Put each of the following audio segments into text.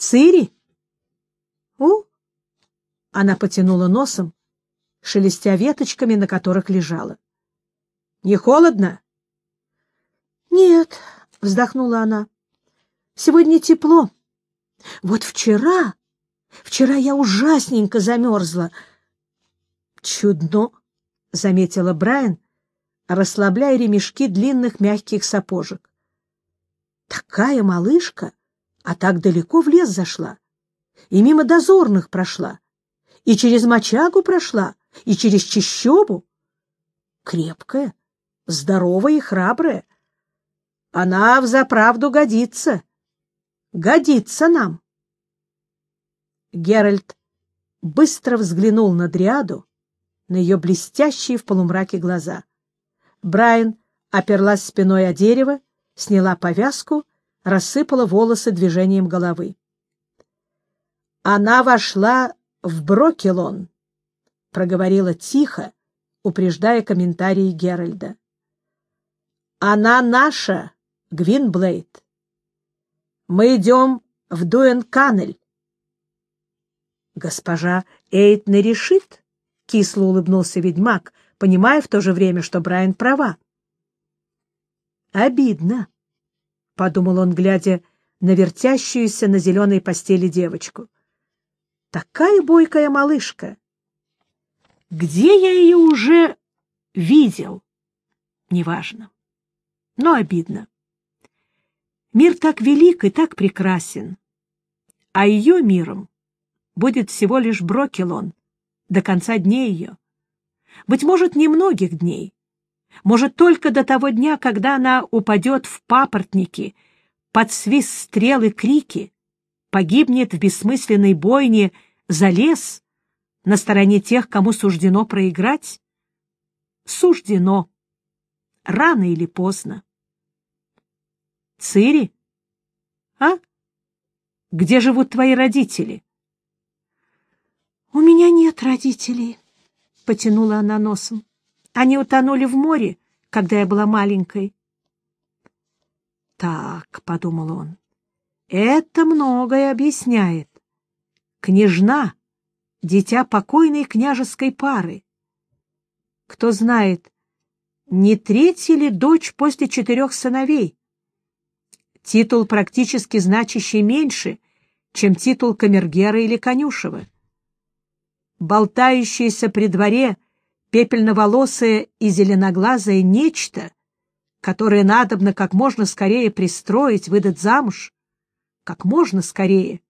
Цири? У? Она потянула носом, шелестя веточками, на которых лежала. Не холодно? Нет, вздохнула она. Сегодня тепло. Вот вчера, вчера я ужасненько замерзла. Чудно, заметила Брайан, расслабляя ремешки длинных мягких сапожек. Такая малышка, а так далеко в лес зашла, и мимо дозорных прошла, и через мочагу прошла, и через чищобу. Крепкая, здоровая и храбрая. Она взаправду годится. Годится нам. Геральт быстро взглянул на Дриаду, на ее блестящие в полумраке глаза. Брайан оперлась спиной о дерево, сняла повязку, рассыпала волосы движением головы. Она вошла в Брокелон, проговорила тихо, упреждая комментарии Геральда. Она наша, Гвинблейд. Мы идем в Дуэн-Каннель. Госпожа Эйтна решит, — кисло улыбнулся ведьмак, понимая в то же время, что Брайан права. Обидно, — подумал он, глядя на вертящуюся на зеленой постели девочку. Такая бойкая малышка. Где я ее уже видел? Неважно но обидно. Мир так велик и так прекрасен, а ее миром будет всего лишь Брокелон до конца дней ее. Быть может, немногих дней. Может, только до того дня, когда она упадет в папоротники, под свист стрел и крики, погибнет в бессмысленной бойне за лес на стороне тех, кому суждено проиграть? Суждено. Рано или поздно. Цири? А? Где живут твои родители? — У меня нет родителей, — потянула она носом. Они утонули в море, когда я была маленькой. Так, — подумал он, — это многое объясняет. Княжна — дитя покойной княжеской пары. Кто знает, не третья ли дочь после четырех сыновей? титул практически значащий меньше, чем титул камергера или конюшева. Болтающееся при дворе пепельноволосое и зеленоглазое нечто, которое надобно как можно скорее пристроить, выдать замуж, как можно скорее,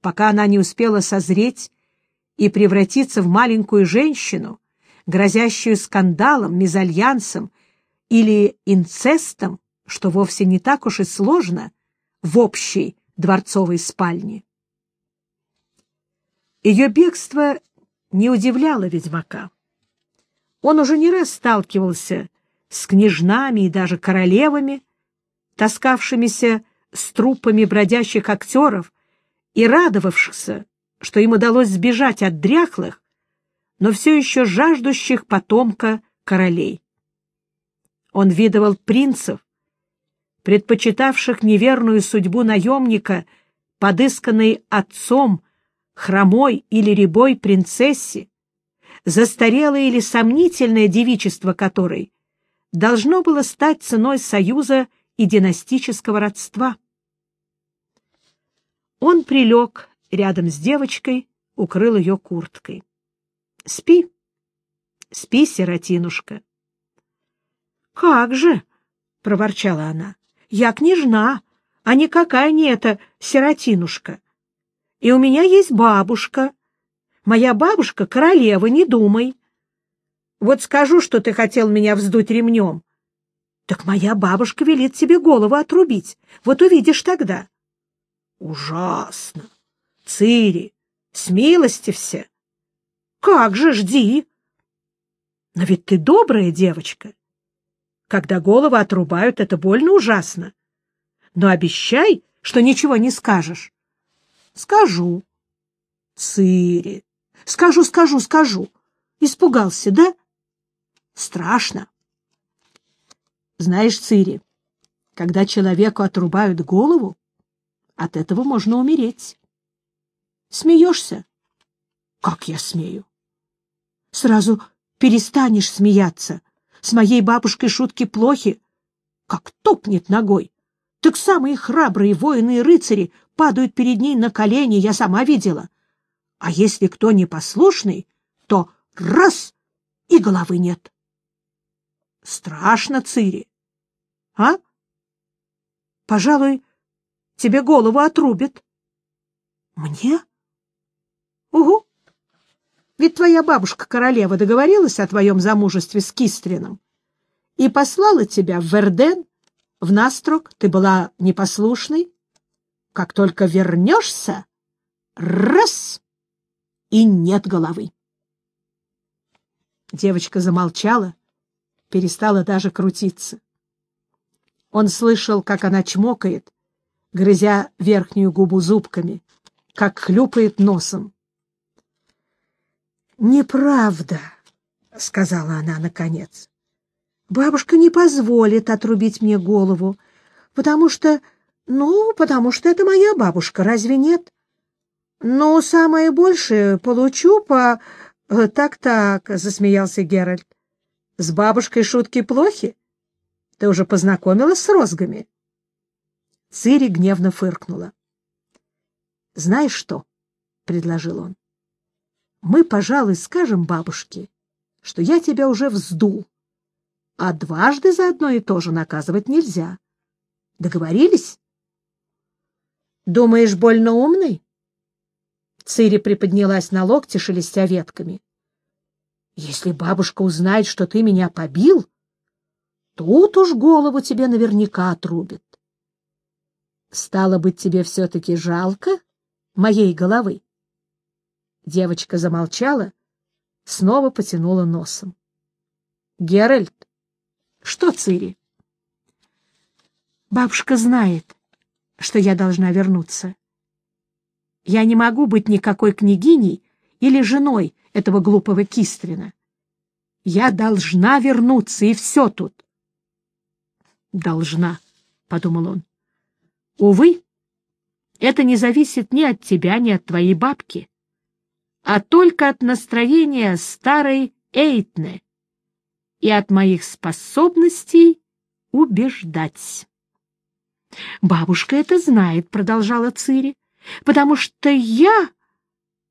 пока она не успела созреть и превратиться в маленькую женщину, грозящую скандалом, мезальянсом или инцестом, что вовсе не так уж и сложно в общей дворцовой спальне. Ее бегство не удивляло ведьмака. Он уже не раз сталкивался с княжнами и даже королевами, таскавшимися с трупами бродящих актеров и радовавшихся, что им удалось сбежать от дряхлых, но все еще жаждущих потомка королей. Он видывал принцев, предпочитавших неверную судьбу наемника, подысканной отцом, хромой или рябой принцессе, застарелое или сомнительное девичество которой должно было стать ценой союза и династического родства. Он прилег рядом с девочкой, укрыл ее курткой. — Спи, спи, сиротинушка. — Как же! — проворчала она. Я княжна, а никакая не эта сиротинушка. И у меня есть бабушка. Моя бабушка — королева, не думай. Вот скажу, что ты хотел меня вздуть ремнем. Так моя бабушка велит тебе голову отрубить. Вот увидишь тогда. Ужасно. Цири, смилостився. Как же, жди. Но ведь ты добрая девочка. Когда голову отрубают, это больно ужасно. Но обещай, что ничего не скажешь. Скажу. Цири. Скажу, скажу, скажу. Испугался, да? Страшно. Знаешь, Цири, когда человеку отрубают голову, От этого можно умереть. Смеешься? Как я смею? Сразу перестанешь смеяться. С моей бабушкой шутки плохи. Как топнет ногой. Так самые храбрые воины и рыцари падают перед ней на колени, я сама видела. А если кто непослушный, то раз — и головы нет. Страшно, Цири. А? Пожалуй, тебе голову отрубят. Мне? Угу. Ведь твоя бабушка-королева договорилась о твоем замужестве с Кистрином и послала тебя в Верден, в Настрок. Ты была непослушной. Как только вернешься, раз — и нет головы. Девочка замолчала, перестала даже крутиться. Он слышал, как она чмокает, грызя верхнюю губу зубками, как хлюпает носом. «Неправда», — сказала она наконец. «Бабушка не позволит отрубить мне голову, потому что... Ну, потому что это моя бабушка, разве нет? «Ну, самое большее получу по...» э, «Так-так», — засмеялся Геральт. «С бабушкой шутки плохи? Ты уже познакомилась с розгами?» Цири гневно фыркнула. «Знаешь что?» — предложил он. «Мы, пожалуй, скажем бабушке, что я тебя уже вздул, а дважды за одно и то же наказывать нельзя. Договорились?» «Думаешь, больно умный?» Цири приподнялась на локте, шелестя ветками. — Если бабушка узнает, что ты меня побил, тут уж голову тебе наверняка отрубит. — Стало быть, тебе все-таки жалко моей головы? Девочка замолчала, снова потянула носом. — Геральт, что Цири? — Бабушка знает, что я должна вернуться. Я не могу быть никакой княгиней или женой этого глупого Кистрина. Я должна вернуться, и все тут. Должна, — подумал он. Увы, это не зависит ни от тебя, ни от твоей бабки, а только от настроения старой Эйтне и от моих способностей убеждать. «Бабушка это знает», — продолжала Цири потому что я...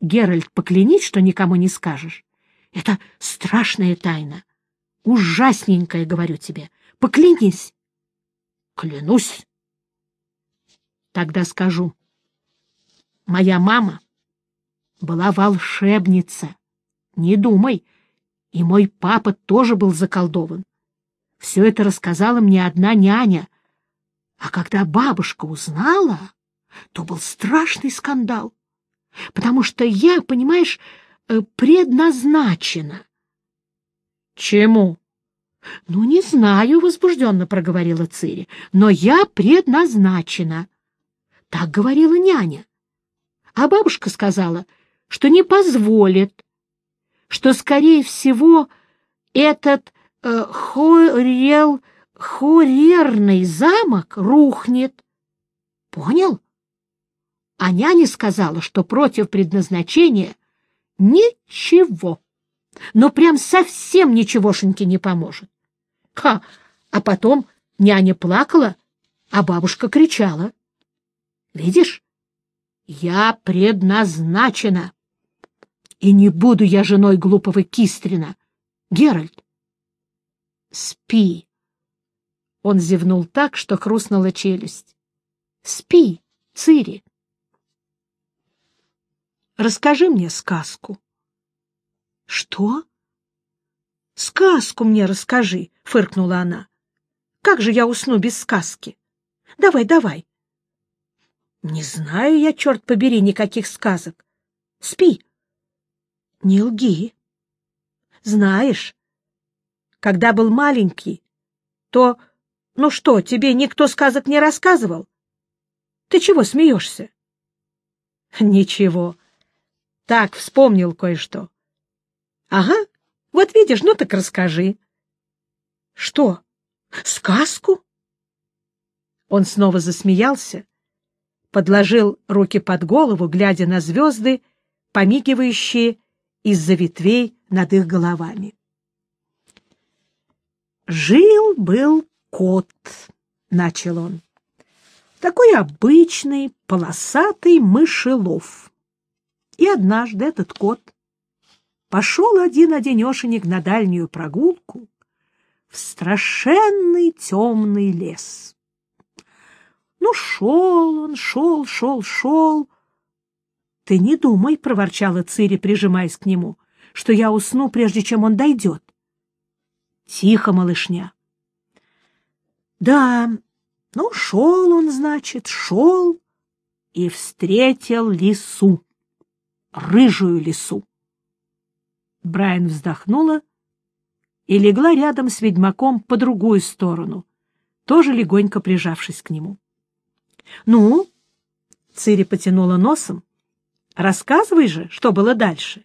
Геральт, поклянись, что никому не скажешь. Это страшная тайна. Ужасненькая, говорю тебе. Поклянись. Клянусь. Тогда скажу. Моя мама была волшебница. Не думай. И мой папа тоже был заколдован. Все это рассказала мне одна няня. А когда бабушка узнала то был страшный скандал, потому что я, понимаешь, э, предназначена. — Чему? — Ну, не знаю, — возбужденно проговорила Цири, — но я предназначена. Так говорила няня. А бабушка сказала, что не позволит, что, скорее всего, этот э, хорел, хорерный замок рухнет. Понял? А няня сказала, что против предназначения ничего, но прям совсем ничегошеньки не поможет. Ха! А потом няня плакала, а бабушка кричала. Видишь, я предназначена, и не буду я женой глупого Кистрина. Геральт, спи. Он зевнул так, что хрустнула челюсть. Спи, Цири. Расскажи мне сказку. — Что? — Сказку мне расскажи, — фыркнула она. — Как же я усну без сказки? Давай, давай. — Не знаю я, черт побери, никаких сказок. Спи. — Не лги. Знаешь, когда был маленький, то... Ну что, тебе никто сказок не рассказывал? Ты чего смеешься? — Ничего. Так, вспомнил кое-что. — Ага, вот видишь, ну так расскажи. — Что, сказку? Он снова засмеялся, подложил руки под голову, глядя на звезды, помигивающие из-за ветвей над их головами. «Жил-был кот», — начал он, — «такой обычный полосатый мышелов. И однажды этот кот пошел один-одинешенек на дальнюю прогулку в страшенный темный лес. Ну, шел он, шел, шел, шел. — Ты не думай, — проворчала Цири, прижимаясь к нему, — что я усну, прежде чем он дойдет. — Тихо, малышня. — Да, ну, шел он, значит, шел и встретил лису, рыжую лису. Брайан вздохнула и легла рядом с ведьмаком по другую сторону, тоже легонько прижавшись к нему. — Ну? — Цири потянула носом. — Рассказывай же, что было дальше.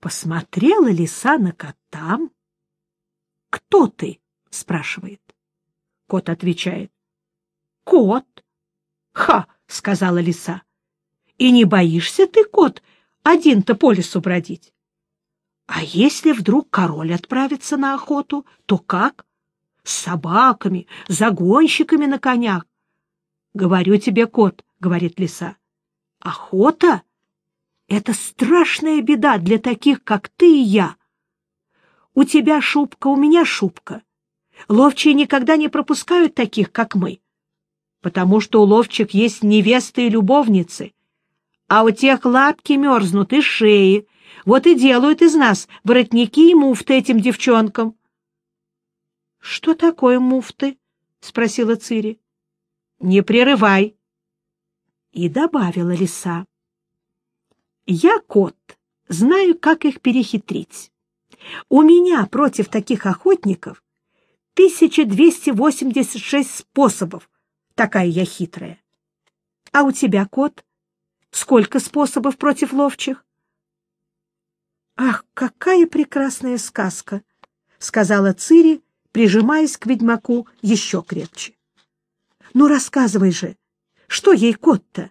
Посмотрела лиса на кота. — Кто ты? — спрашивает. Кот отвечает. — Кот. — Ха! — сказала лиса. — И не боишься ты, кот, один-то по лесу бродить? А если вдруг король отправится на охоту, то как? С собаками, загонщиками на конях. Говорю тебе, кот, — говорит лиса, — охота — это страшная беда для таких, как ты и я. У тебя шубка, у меня шубка. Ловчие никогда не пропускают таких, как мы, потому что у ловчих есть невесты и любовницы, а у тех лапки мерзнут и шеи, вот и делают из нас воротники и муфты этим девчонкам. — Что такое муфты? — спросила Цири. Не прерывай. И добавила лиса. Я кот, знаю, как их перехитрить. У меня против таких охотников 1286 способов. Такая я хитрая. А у тебя, кот, сколько способов против ловчих? Ах, какая прекрасная сказка, сказала Цири, прижимаясь к ведьмаку еще крепче. Ну, рассказывай же, что ей кот-то?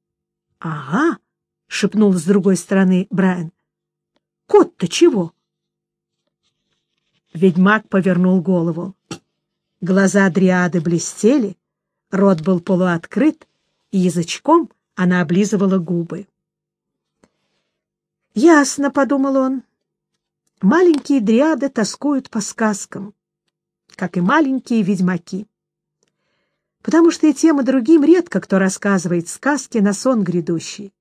— Ага, — шепнул с другой стороны Брайан. — Кот-то чего? Ведьмак повернул голову. Глаза Дриады блестели, рот был полуоткрыт, и язычком она облизывала губы. «Ясно», — подумал он. «Маленькие дриады тоскуют по сказкам, как и маленькие ведьмаки потому что и тем, и другим редко кто рассказывает сказки на сон грядущий.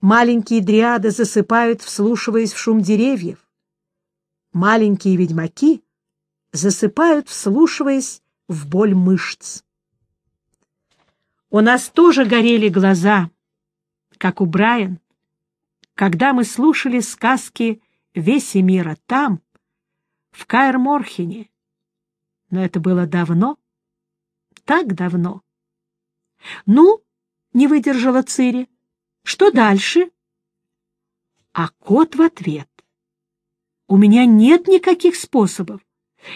Маленькие дриады засыпают, вслушиваясь в шум деревьев. Маленькие ведьмаки засыпают, вслушиваясь в боль мышц. У нас тоже горели глаза, как у Брайан, когда мы слушали сказки «Веси мира там», в Каэр-Морхене. Но это было давно, так давно. — Ну, — не выдержала Цири, — что дальше? А кот в ответ. — У меня нет никаких способов.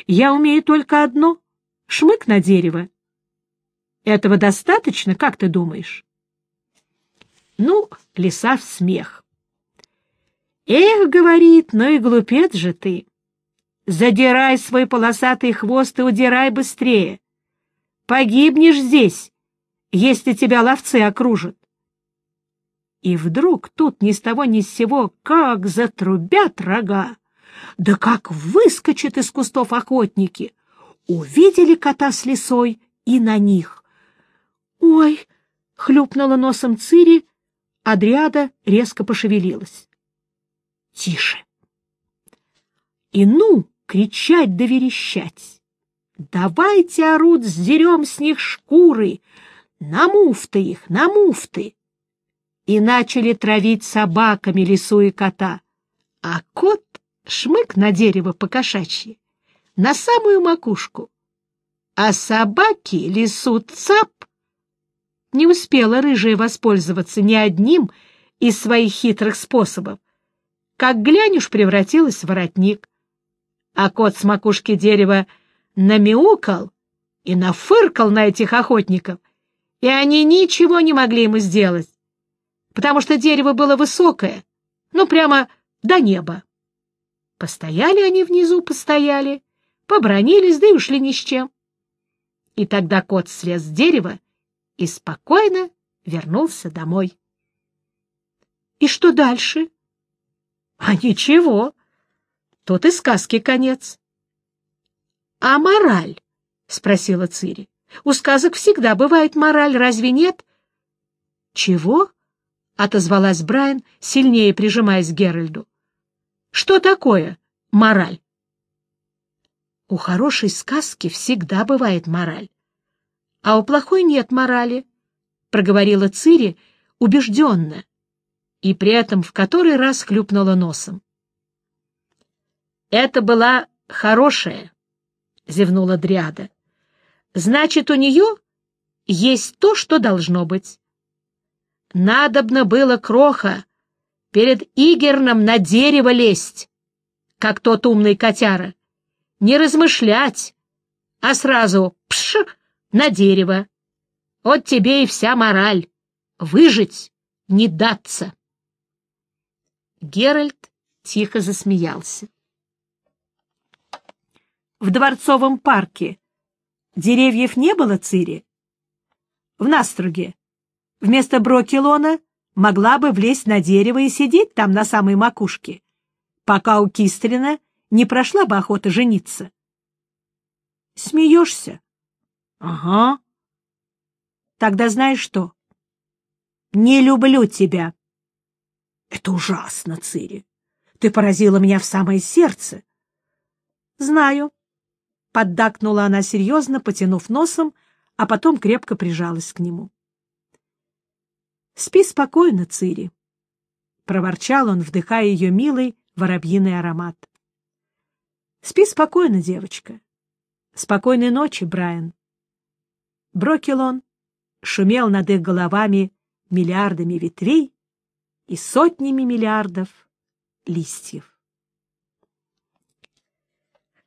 Я умею только одно — шмык на дерево. Этого достаточно, как ты думаешь? Ну, лиса в смех. Эх, говорит, ну и глупец же ты. Задирай свой полосатый хвост и удирай быстрее. Погибнешь здесь, если тебя ловцы окружат. И вдруг тут ни с того ни с сего как затрубят рога, да как выскочат из кустов охотники. Увидели кота с лисой и на них. «Ой!» — хлюпнула носом Цири, Адриада резко пошевелилась. «Тише!» И ну кричать да верещать. Давайте, орут, сдерем с них шкуры, на муфты их, на муфты. И начали травить собаками лису и кота. А кот шмык на дерево покошачьи, на самую макушку. А собаки лису цап. Не успела рыжая воспользоваться ни одним из своих хитрых способов. Как глянешь, превратилась в воротник. А кот с макушки дерева намяукал и нафыркал на этих охотников и они ничего не могли ему сделать, потому что дерево было высокое, ну, прямо до неба. Постояли они внизу, постояли, побронились, да и ушли ни с чем. И тогда кот слез с дерева и спокойно вернулся домой. — И что дальше? — А ничего. Тут и сказки конец. — А мораль? — спросила Цири. — У сказок всегда бывает мораль, разве нет? — Чего? — отозвалась Брайан, сильнее прижимаясь к Геральду. — Что такое мораль? — У хорошей сказки всегда бывает мораль, а у плохой нет морали, — проговорила Цири убежденно, и при этом в который раз хлюпнула носом. — Это была хорошая, — зевнула Дриада. — Значит, у нее есть то, что должно быть. Надобно было кроха перед Игерном на дерево лезть, как тот умный котяра, не размышлять, а сразу пш на дерево. Вот тебе и вся мораль — выжить, не даться. Геральт тихо засмеялся. В Дворцовом парке деревьев не было, Цири? В Наструге вместо Брокелона могла бы влезть на дерево и сидеть там на самой макушке, пока у Кистрина не прошла бы охота жениться. Смеешься? Ага. Тогда знаешь что? Не люблю тебя. Это ужасно, Цири. Ты поразила меня в самое сердце. Знаю. Поддакнула она серьезно, потянув носом, а потом крепко прижалась к нему. Спи спокойно, Цири. Проворчал он, вдыхая ее милый воробьиный аромат. Спи спокойно, девочка. Спокойной ночи, Брайан. Брокелон шумел над их головами миллиардами ветвей и сотнями миллиардов листьев.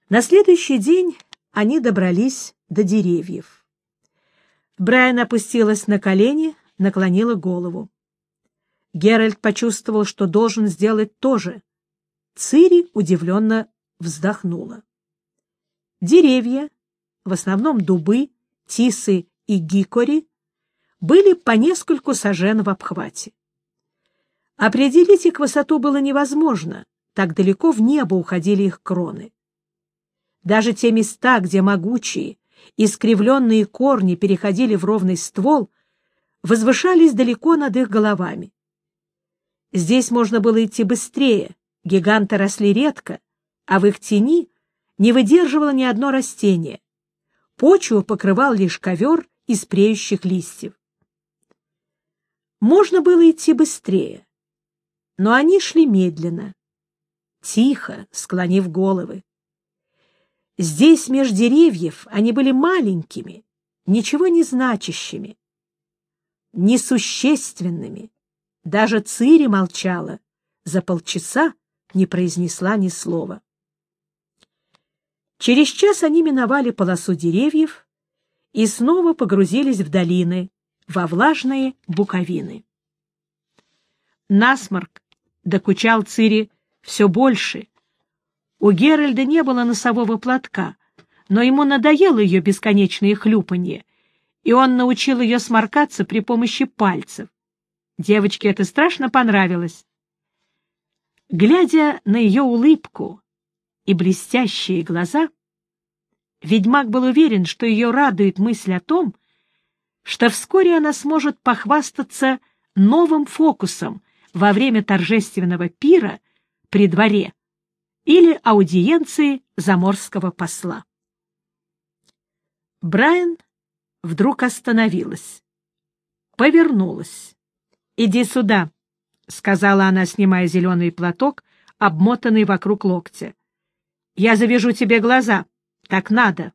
На следующий день они добрались до деревьев. Брайан опустилась на колени, наклонила голову. Геральт почувствовал, что должен сделать то же. Цири удивленно вздохнула. Деревья, в основном дубы, тисы и гикори, были по нескольку сажен в обхвате. Определить их высоту было невозможно, так далеко в небо уходили их кроны. Даже те места, где могучие, искривленные корни переходили в ровный ствол, возвышались далеко над их головами. Здесь можно было идти быстрее, гиганты росли редко, а в их тени не выдерживало ни одно растение. Почву покрывал лишь ковер из преющих листьев. Можно было идти быстрее, но они шли медленно, тихо, склонив головы. Здесь, меж деревьев, они были маленькими, ничего не значащими, несущественными. Даже Цири молчала, за полчаса не произнесла ни слова. Через час они миновали полосу деревьев и снова погрузились в долины, во влажные буковины. Насморк докучал Цири все больше. У Геральда не было носового платка, но ему надоело ее бесконечное хлюпанье, и он научил ее сморкаться при помощи пальцев. Девочке это страшно понравилось. Глядя на ее улыбку и блестящие глаза, ведьмак был уверен, что ее радует мысль о том, что вскоре она сможет похвастаться новым фокусом во время торжественного пира при дворе или аудиенции заморского посла. Брайан вдруг остановилась, повернулась. «Иди сюда», — сказала она, снимая зеленый платок, обмотанный вокруг локтя. «Я завяжу тебе глаза. Так надо».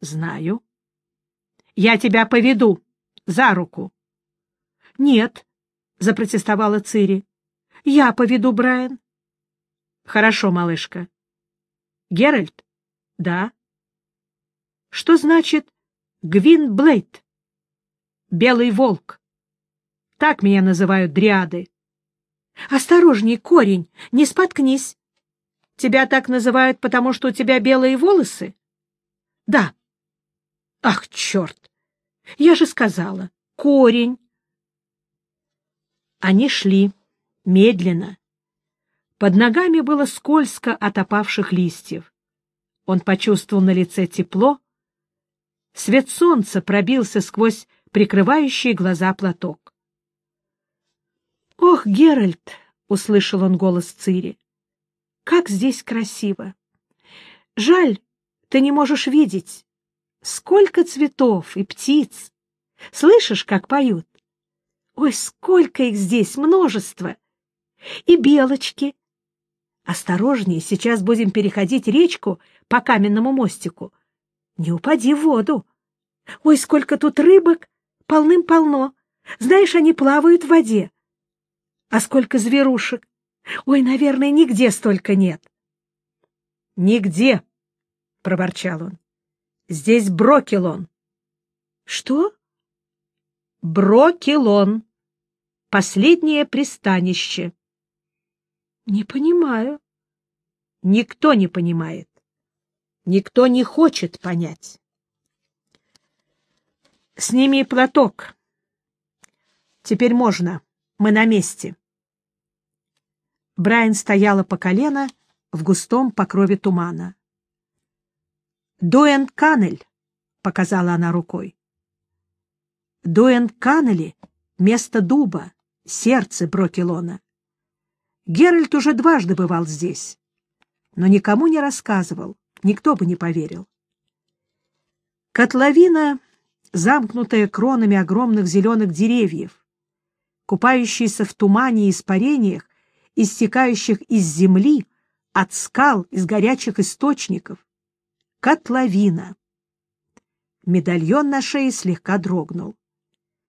«Знаю». Я тебя поведу за руку. — Нет, — запротестовала Цири. — Я поведу, Брайан. — Хорошо, малышка. — Геральт? — Да. — Что значит Гвин Блейд? белый волк. Так меня называют дриады. Осторожней, корень, не споткнись. Тебя так называют, потому что у тебя белые волосы? Да. Ах, черт! Я же сказала, корень. Они шли медленно. Под ногами было скользко от опавших листьев. Он почувствовал на лице тепло. Свет солнца пробился сквозь прикрывающий глаза платок. «Ох, Геральт!» — услышал он голос Цири. «Как здесь красиво! Жаль, ты не можешь видеть. Сколько цветов и птиц! Слышишь, как поют? Ой, сколько их здесь, множество! И белочки! Осторожнее, сейчас будем переходить речку по каменному мостику. Не упади в воду. Ой, сколько тут рыбок! Полным-полно. Знаешь, они плавают в воде. А сколько зверушек! Ой, наверное, нигде столько нет. — Нигде, — проворчал он. — Здесь Брокелон. — Что? — Брокелон. Последнее пристанище. — Не понимаю. — Никто не понимает. Никто не хочет понять. — Сними платок. Теперь можно. Мы на месте. Брайан стояла по колено в густом покрове тумана. «Дуэн Каннель», — показала она рукой. «Дуэн Каннели — место дуба, сердце Брокелона. Геральт уже дважды бывал здесь, но никому не рассказывал, никто бы не поверил. Котловина, замкнутая кронами огромных зеленых деревьев, купающаяся в тумане и испарениях, истекающих из земли, от скал, из горячих источников. Котловина. Медальон на шее слегка дрогнул.